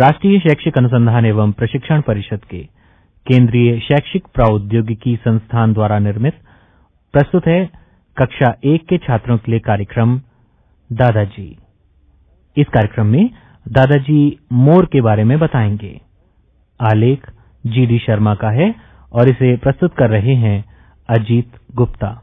राष्ट्रीय शैक्षिक अनुसंधान एवं प्रशिक्षण परिषद के केंद्रीय शैक्षिक प्रौद्योगिकी संस्थान द्वारा निर्मित, प्रस्तुत है कक्षा एक के छात्रों के लिए कार्यक्रम दादाजी। इस कार्यक्रम में दादाजी मोर के बारे में बताएँगे। आलेख जीडी शर्मा का है और इसे प्रस्तुत कर रहे हैं अजीत गुप्ता।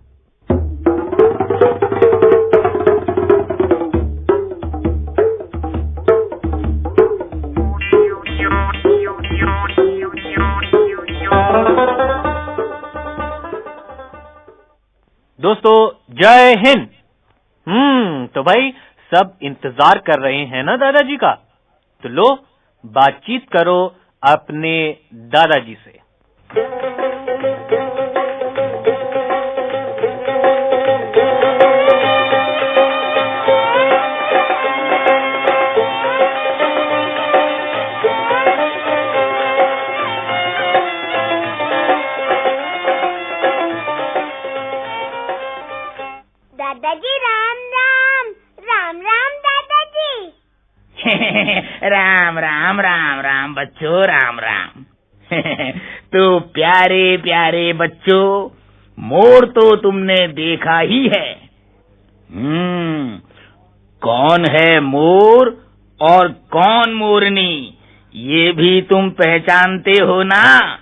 जय हिंद। हम्म तो भाई, सब इंतज़ार कर रहे हैं ना दादाजी का? तो लो, बातचीत करो अपने दादाजी से। बच्चों, राम राम। तो प्यारे प्यारे बच्चों, मोर तो तुमने देखा ही है। हम्म कौन है मोर और कौन मोरनी, ये भी तुम पहचानते हो ना?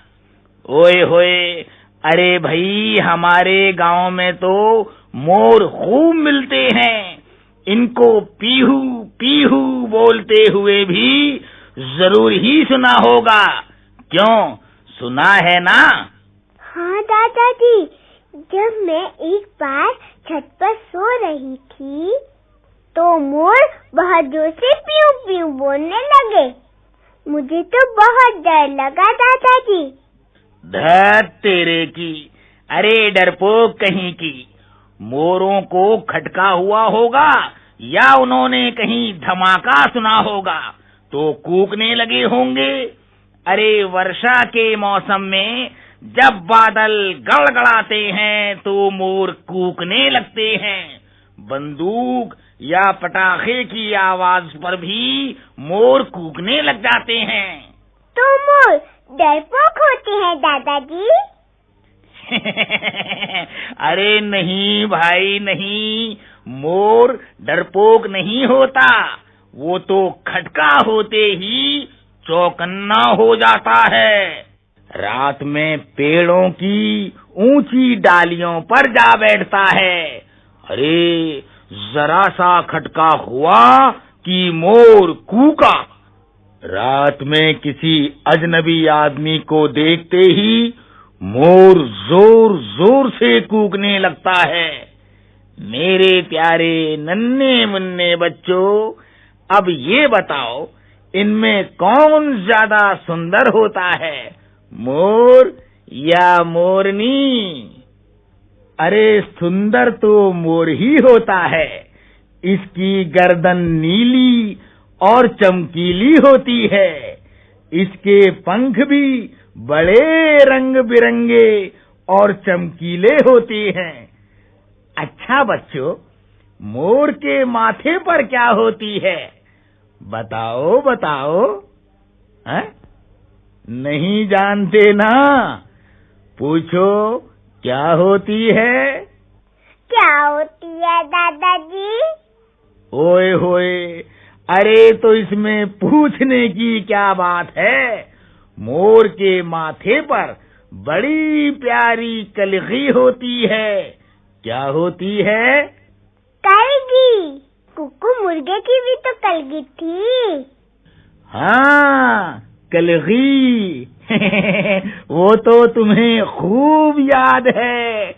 ओए होए, अरे भाई, हमारे गाँव में तो मोर खूब मिलते हैं। इनको पीहू पीहू बोलते हुए भी ज़रूर ही सुना होगा। क्यों? सुना है ना? हाँ दादाजी। जब मैं एक बार छत पर सो रही थी तो मोर बहुत ज़ोर से पीऊ पीऊ बोलने लगे। मुझे तो बहुत डर लगा दादाजी। धत तेरे की अरे डरपोक कहीं की। मोरों को खटका हुआ होगा या उन्होंने कहीं धमाका सुना होगा? तो कूकने लगे होंगे। अरे वर्षा के मौसम में जब बादल गड़गड़ाते हैं तो मोर कूकने लगते हैं। बंदूक या पटाखे की आवाज़ पर भी मोर कूकने लग जाते हैं। तो मोर डरपोक होते हैं दादाजी। अरे नहीं भाई नहीं। मोर डरपोक नहीं होता। वो तो खटका होते ही चौकन्ना हो जाता है। रात में पेड़ों की ऊँची डालियों पर जा बैठता है। अरे, जरा सा खटका हुआ कि मोर कूका। रात में किसी अजनबी आदमी को देखते ही मोर ज़ोर ज़ोर से कूकने लगता है। मेरे प्यारे नन्हे मुन्ने बच्चों अब ये बताओ, इनमें कौन ज़्यादा सुंदर होता है, मोर या मोरनी? अरे, सुंदर तो मोर ही होता है। इसकी गर्दन नीली और चमकीली होती है। इसके पंख भी बड़े रंग बिरंगे और चमकीले होते हैं। अच्छा बच्चों, मोर के माथे पर क्या होती है? बताओ बताओ। है? नहीं जानते ना। पूछो क्या होती है? क्या होती है दादाजी? ओए होए अरे तो इसमें पूछने की क्या बात है? मोर के माथे पर बड़ी प्यारी कलगी होती है। क्या होती है? कलगी। कुकू मुर्गे की भी तो कलगी थी। हाँ कलगी। वो तो तुम्हें खूब याद है।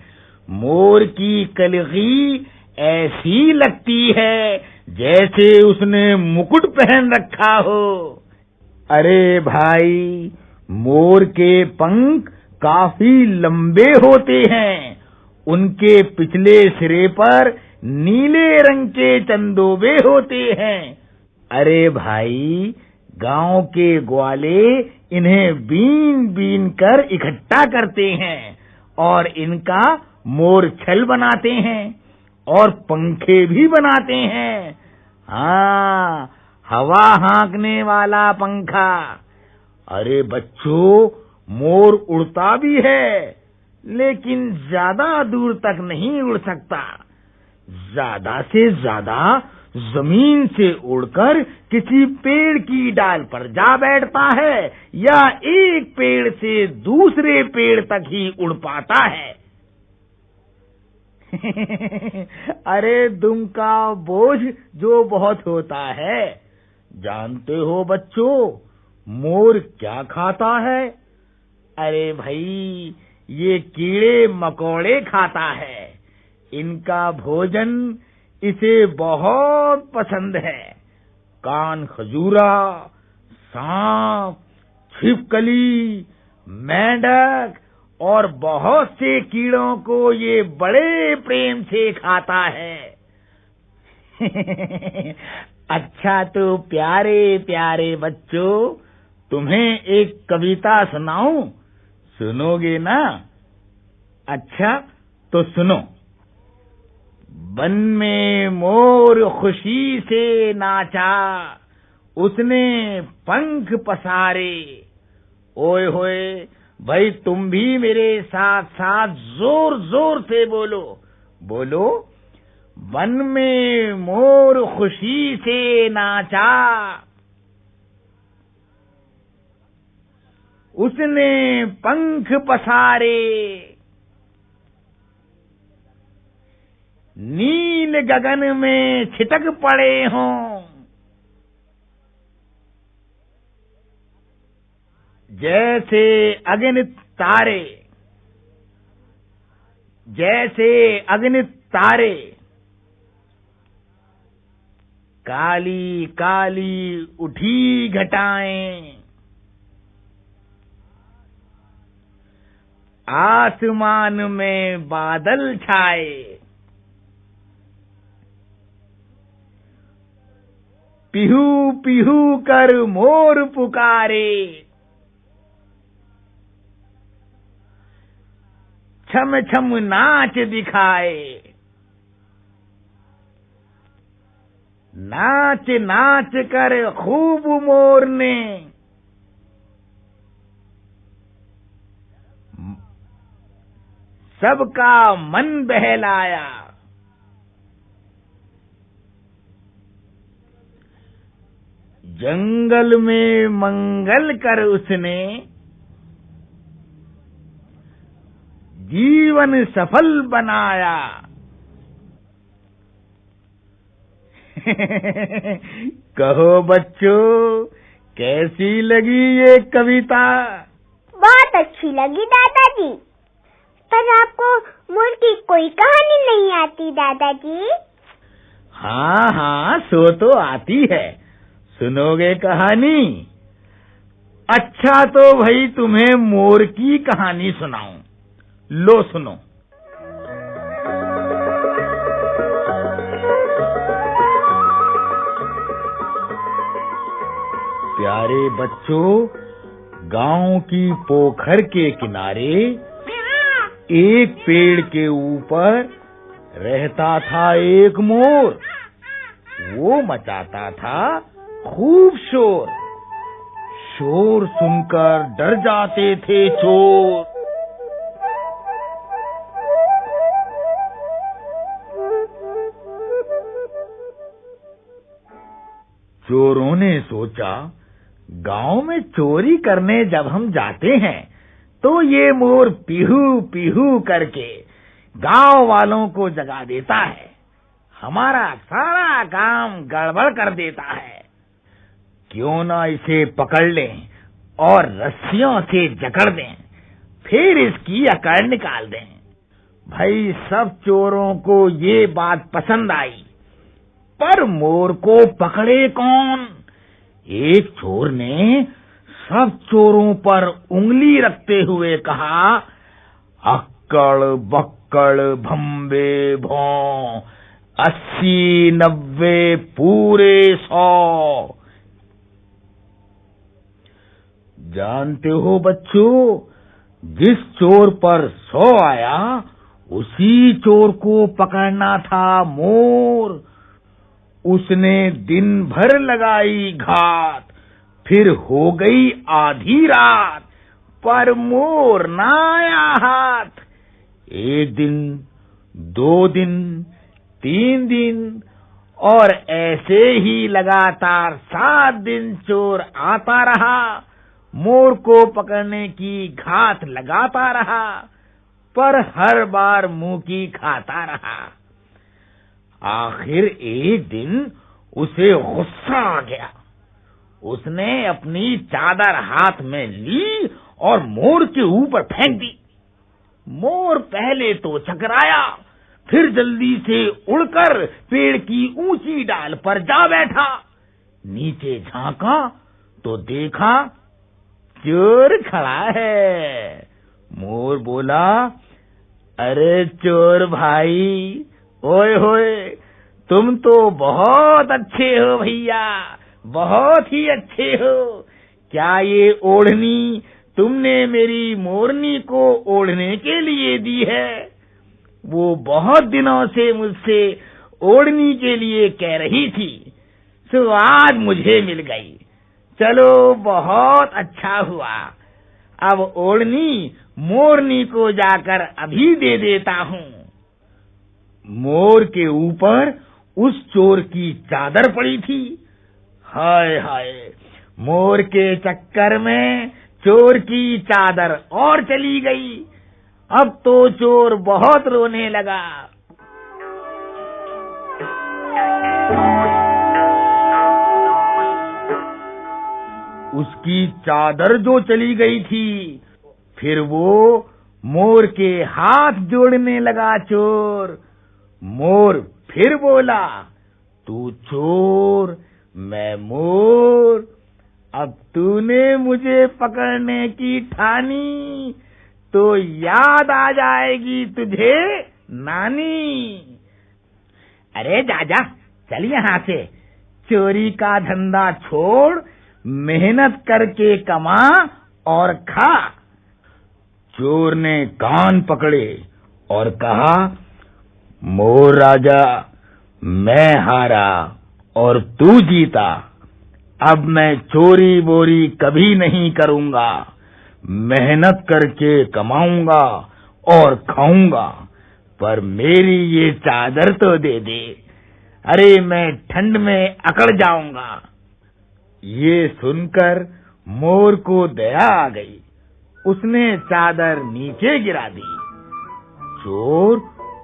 मोर की कलगी ऐसी लगती है, जैसे उसने मुकुट पहन रखा हो। अरे भाई, मोर के पंख काफ़ी लंबे होते हैं। उनके पिछले सिरे पर नीले रंग के चंदोबे होते हैं। अरे भाई, गाँव के ग्वाले इन्हें बीन बीन कर इकट्ठा करते हैं और इनका मोर छल बनाते हैं और पंखे भी बनाते हैं। हाँ हवा हाँकने वाला पंखा। अरे बच्चों, मोर उड़ता भी है, लेकिन ज़्यादा दूर तक नहीं उड़ सकता। ज़्यादा से ज़्यादा ज़मीन से उड़कर किसी पेड़ की डाल पर जा बैठता है, या एक पेड़ से दूसरे पेड़ तक ही उड़ पाता है। अरे दुम का बोझ जो बहुत होता है। जानते हो बच्चों, मोर क्या खाता है? अरे भाई, ये कीड़े मकोड़े खाता है। इनका भोजन इसे बहुत पसंद है। कान खजूरा, सांप, छिपकली, मेंढक और बहुत से कीड़ों को ये बड़े प्रेम से खाता है। अच्छा तो प्यारे प्यारे बच्चों, तुम्हें एक कविता सुनाऊं? सुनोगे ना? अच्छा तो सुनो। वन में मोर खुशी से नाचा, उसने पंख पसारे। ओए होए, भाई तुम भी मेरे साथ साथ ज़ोर ज़ोर से बोलो। बोलो वन में मोर खुशी से नाचा। उसने पंख पसारे। नील गगन में छिटक पड़े हों। जैसे अग्नि तारे, जैसे अग्नि तारे, काली काली उठी घटाएँ। आसमान में बादल छाए। पिहू पिहू कर मोर पुकारे। छम छम नाच दिखाए। नाच नाच कर खूब मोर ने सबका मन बहलाया। जंगल में मंगल कर उसने जीवन सफल बनाया। कहो बच्चों कैसी लगी ये कविता? बहुत अच्छी लगी दादाजी। पर आपको मोर की कोई कहानी नहीं आती दादाजी। हाँ हाँ सो तो आती है। सुनोगे कहानी? अच्छा तो भाई तुम्हें मोर की कहानी सुनाऊं। लो सुनो। प्यारे बच्चों, गाँव की पोखर के किनारे एक पेड़ के ऊपर रहता था एक मोर। वो मचाता था खूब शोर। शोर सुनकर डर जाते थे चोर। चोरों ने सोचा, गाँव में चोरी करने जब हम जाते हैं तो ये मोर पीहू पीहू करके गाँव वालों को जगा देता है। हमारा सारा काम गड़बड़ कर देता है। क्यों ना इसे पकड़ लें और रस्सियों से जकड़ दें, फिर इसकी अकड़ निकाल दें। भाई, सब चोरों को ये बात पसंद आई, पर मोर को पकड़े कौन? एक चोर ने सब चोरों पर उंगली रखते हुए कहा, अक्कड़, बक्कड़ भम्बे भों, अस्सी, नब्बे, पूरे सौ। जानते हो बच्चों, जिस चोर पर सौ आया, उसी चोर को पकड़ना था मोर। उसने दिन भर लगाई घात, फिर हो गई आधी रात, पर मोर ना आया हाथ। एक दिन, दो दिन, तीन दिन, और ऐसे ही लगातार सात दिन चोर आता रहा। मोर को पकड़ने की घात लगाता रहा, पर हर बार मुँह की खाता रहा। आखिर एक दिन उसे गुस्सा आ गया। उसने अपनी चादर हाथ में ली और मोर के ऊपर फेंक दी। मोर पहले तो चकराया, फिर जल्दी से उड़कर पेड़ की ऊँची डाल पर जा बैठा। नीचे झांका तो देखा चोर खड़ा है। मोर बोला, अरे चोर भाई, ओए होए, तुम तो बहुत अच्छे हो भैया, बहुत ही अच्छे हो। क्या ये ओढ़नी तुमने मेरी मोरनी को ओढ़ने के लिए दी है? वो बहुत दिनों से मुझसे ओढ़नी के लिए कह रही थी। सो आज मुझे मिल गई। चलो, बहुत अच्छा हुआ। अब ओढ़नी, मोरनी को जाकर अभी दे देता हूँ। मोर के ऊपर उस चोर की चादर पड़ी थी। हाय हाय, मोर के चक्कर में चोर की चादर और चली गई। अब तो चोर बहुत रोने लगा। उसकी चादर जो चली गई थी, फिर वो मोर के हाथ जोड़ने लगा चोर। मोर फिर बोला, तू चोर, मैं मोर। अब तूने मुझे पकड़ने की ठानी तो याद आ जाएगी तुझे नानी। अरे जाजा चल यहाँ से। चोरी का धंधा छोड़ मेहनत करके कमा और खा। चोर ने कान पकड़े और कहा, मोर राजा, मैं हारा और तू जीता। अब मैं चोरी बोरी कभी नहीं करूँगा। मेहनत करके कमाऊँगा और खाऊँगा, पर मेरी ये चादर तो दे दे। अरे मैं ठंड में अकड़ जाऊँगा। ये सुनकर मोर को दया आ गई। उसने चादर नीचे गिरा दी। चोर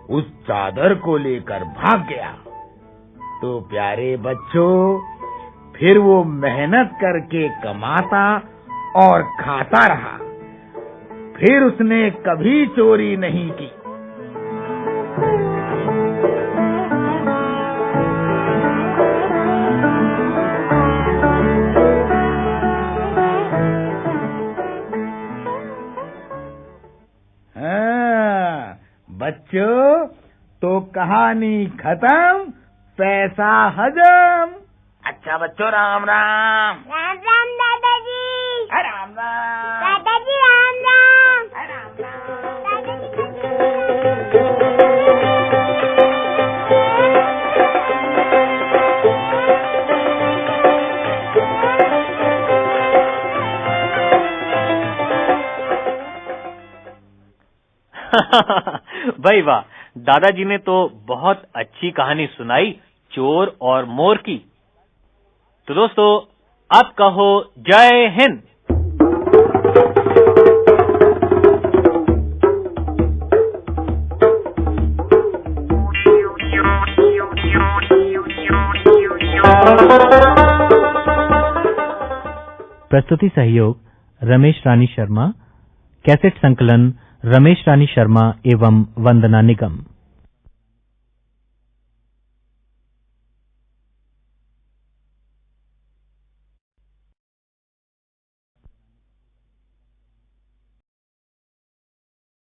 उस चादर को लेकर भाग गया। तो प्यारे बच्चों, फिर वो मेहनत करके कमाता और खाता रहा। फिर उसने कभी चोरी नहीं की। बच्चों तो कहानी खत्म पैसा हजम। अच्छा बच्चों राम राम। राम राम दादाजी। राम राम। दादाजी राम राम। भाई वाह दादाजी ने तो बहुत अच्छी कहानी सुनाई, चोर और मोर की। तो दोस्तों, आप कहो, जय हिंद। प्रस्तुति सहयोग रमेश रानी शर्मा, कैसेट संकलन रमेश रानी शर्मा एवं वंदना निगम।